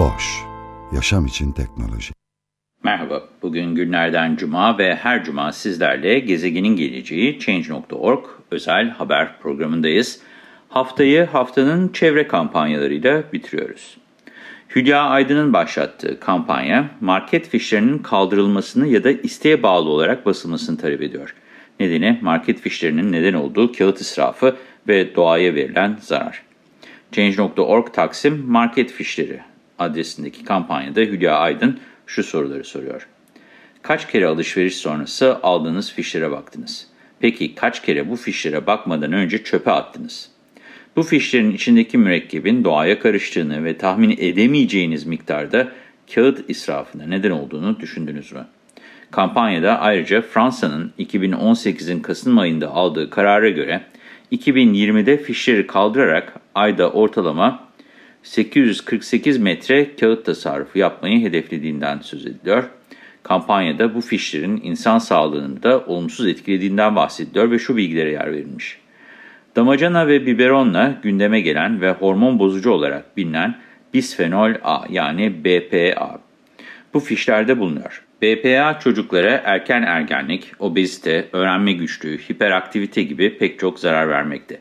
Boş, yaşam için teknoloji. Merhaba, bugün günlerden cuma ve her cuma sizlerle gezegenin geleceği Change.org özel haber programındayız. Haftayı haftanın çevre kampanyalarıyla bitiriyoruz. Hülya Aydın'ın başlattığı kampanya, market fişlerinin kaldırılmasını ya da isteğe bağlı olarak basılmasını talep ediyor. Nedeni market fişlerinin neden olduğu kağıt israfı ve doğaya verilen zarar. Change.org Taksim Market Fişleri adresindeki kampanyada Hülya Aydın şu soruları soruyor. Kaç kere alışveriş sonrası aldığınız fişlere baktınız? Peki kaç kere bu fişlere bakmadan önce çöpe attınız? Bu fişlerin içindeki mürekkebin doğaya karıştığını ve tahmin edemeyeceğiniz miktarda kağıt israfına neden olduğunu düşündünüz mü? Kampanyada ayrıca Fransa'nın 2018'in Kasım ayında aldığı karara göre 2020'de fişleri kaldırarak ayda ortalama 848 metre kağıt tasarrufu yapmayı hedeflediğinden söz ediliyor. Kampanyada bu fişlerin insan sağlığını da olumsuz etkilediğinden bahsediliyor ve şu bilgilere yer verilmiş. Damacana ve biberonla gündeme gelen ve hormon bozucu olarak bilinen bisfenol A yani BPA. Bu fişlerde bulunuyor. BPA çocuklara erken ergenlik, obezite, öğrenme güçlüğü, hiperaktivite gibi pek çok zarar vermekte.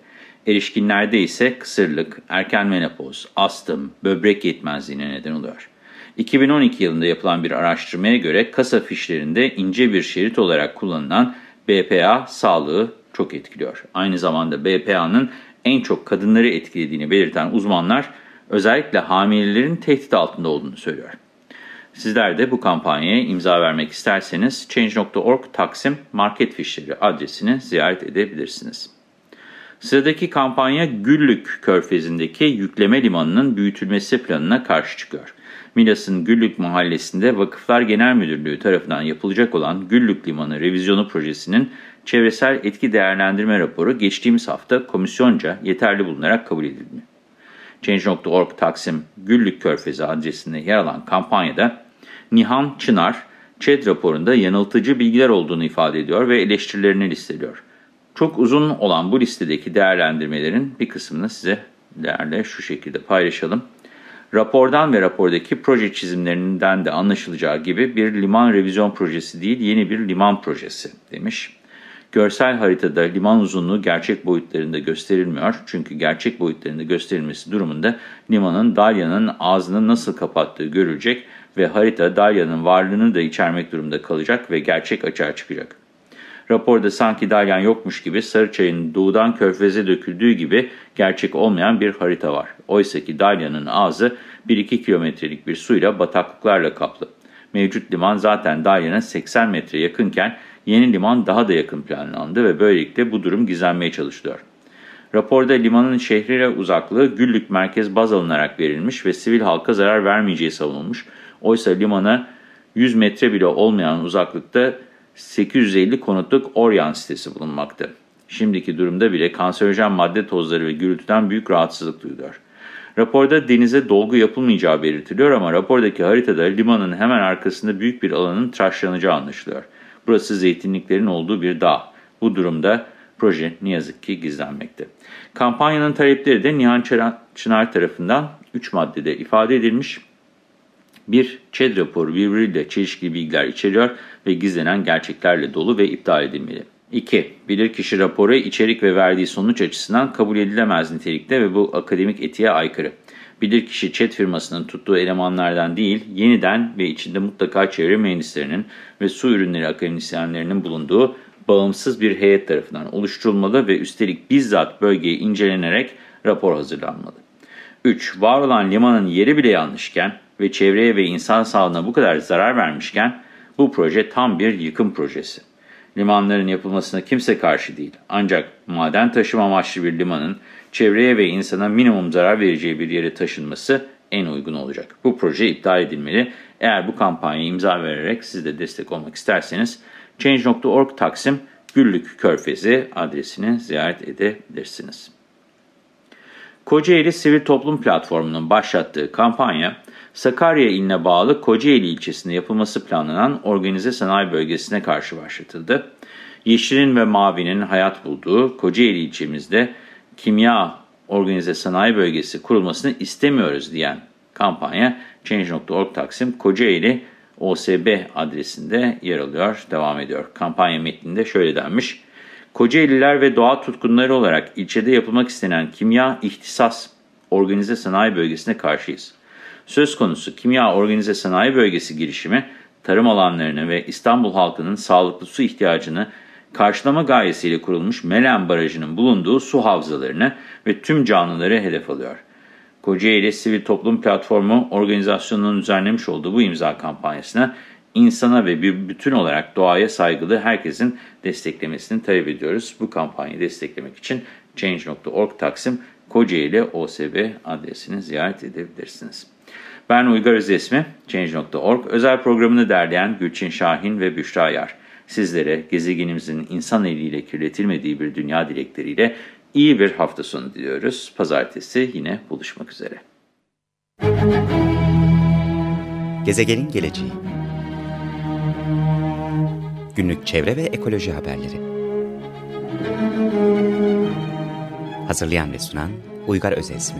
Erişkinlerde ise kısırlık, erken menopoz, astım, böbrek yetmezliğine neden oluyor. 2012 yılında yapılan bir araştırmaya göre kasa fişlerinde ince bir şerit olarak kullanılan BPA sağlığı çok etkiliyor. Aynı zamanda BPA'nın en çok kadınları etkilediğini belirten uzmanlar özellikle hamilelerin tehdit altında olduğunu söylüyor. Sizler de bu kampanyaya imza vermek isterseniz Change.org Taksim Market Fişleri adresini ziyaret edebilirsiniz. Sıradaki kampanya Güllük Körfezi'ndeki yükleme limanının büyütülmesi planına karşı çıkıyor. Milas'ın Güllük Mahallesi'nde Vakıflar Genel Müdürlüğü tarafından yapılacak olan Güllük Limanı Revizyonu Projesi'nin çevresel etki değerlendirme raporu geçtiğimiz hafta komisyonca yeterli bulunarak kabul edildi. Change.org Taksim Güllük Körfezi adresinde yer alan kampanyada Nihan Çınar, ÇED raporunda yanıltıcı bilgiler olduğunu ifade ediyor ve eleştirilerini listeliyor. Çok uzun olan bu listedeki değerlendirmelerin bir kısmını size değerle şu şekilde paylaşalım. Rapordan ve rapordaki proje çizimlerinden de anlaşılacağı gibi bir liman revizyon projesi değil yeni bir liman projesi demiş. Görsel haritada liman uzunluğu gerçek boyutlarında gösterilmiyor. Çünkü gerçek boyutlarında gösterilmesi durumunda limanın Dalya'nın ağzını nasıl kapattığı görülecek ve harita Dalya'nın varlığını da içermek durumunda kalacak ve gerçek açığa çıkacak. Raporda sanki Dalyan yokmuş gibi Sarıçay'ın doğudan körfeze döküldüğü gibi gerçek olmayan bir harita var. Oysa ki Dalya'nın ağzı 1-2 kilometrelik bir suyla bataklıklarla kaplı. Mevcut liman zaten Dalya'na 80 metre yakınken yeni liman daha da yakın planlandı ve böylelikle bu durum gizlenmeye çalışılıyor. Raporda limanın şehriyle uzaklığı Güllük merkez baz alınarak verilmiş ve sivil halka zarar vermeyeceği savunulmuş. Oysa limana 100 metre bile olmayan uzaklıkta 850 konutluk Oryan sitesi bulunmakta. Şimdiki durumda bile kanserojen madde tozları ve gürültüden büyük rahatsızlık duyuluyor. Raporda denize dolgu yapılmayacağı belirtiliyor ama rapordaki haritada limanın hemen arkasında büyük bir alanın tıraşlanacağı anlaşılıyor. Burası zeytinliklerin olduğu bir dağ. Bu durumda proje ne yazık ki gizlenmekte. Kampanyanın talepleri de Nihan Çınar tarafından 3 maddede ifade edilmiş. Bir, ÇED raporu birbiriyle çelişkili bilgiler içeriyor ve gizlenen gerçeklerle dolu ve iptal edilmeli. 2. Bilirkişi raporu içerik ve verdiği sonuç açısından kabul edilemez nitelikte ve bu akademik etiğe aykırı. Bilirkişi ÇED firmasının tuttuğu elemanlardan değil, yeniden ve içinde mutlaka çevre mühendislerinin ve su ürünleri akademisyenlerinin bulunduğu bağımsız bir heyet tarafından oluşturulmalı ve üstelik bizzat bölgeye incelenerek rapor hazırlanmalı. 3. Var olan limanın yeri bile yanlışken ve çevreye ve insan sağlığına bu kadar zarar vermişken bu proje tam bir yıkım projesi. Limanların yapılmasına kimse karşı değil. Ancak maden taşıma amaçlı bir limanın çevreye ve insana minimum zarar vereceği bir yere taşınması en uygun olacak. Bu proje iptal edilmeli. Eğer bu kampanyaya imza vererek siz de destek olmak isterseniz Change.org Taksim Güllük Körfezi adresini ziyaret edebilirsiniz. Kocaeli Sivil Toplum Platformu'nun başlattığı kampanya, Sakarya iline bağlı Kocaeli ilçesinde yapılması planlanan organize sanayi bölgesine karşı başlatıldı. Yeşilin ve mavinin hayat bulduğu Kocaeli ilçemizde kimya organize sanayi bölgesi kurulmasını istemiyoruz diyen kampanya Change.org Taksim Kocaeli OSB adresinde yer alıyor, devam ediyor. Kampanya metninde şöyle denmiş. Kocaeliler ve doğa tutkunları olarak ilçede yapılmak istenen kimya ihtisas organize sanayi bölgesine karşıyız. Söz konusu kimya organize sanayi bölgesi girişimi, tarım alanlarını ve İstanbul halkının sağlıklı su ihtiyacını karşılama gayesiyle kurulmuş Melen Barajı'nın bulunduğu su havzalarını ve tüm canlıları hedef alıyor. Kocaeli Sivil Toplum Platformu organizasyonunun düzenlemiş olduğu bu imza kampanyasına insana ve bir bütün olarak doğaya saygılı herkesin desteklemesini talep ediyoruz. Bu kampanyayı desteklemek için Change.org Taksim Kocaeli OSB adresini ziyaret edebilirsiniz. Ben Uygar Özesmi, Change.org özel programını derleyen Gülçin Şahin ve Büşra Yar. Sizlere gezegenimizin insan eliyle kirletilmediği bir dünya dilekleriyle iyi bir hafta sonu diliyoruz. Pazartesi yine buluşmak üzere. Gezegenin geleceği Günlük çevre ve ekoloji haberleri Hazırlayan ve sunan Uygar Özesmi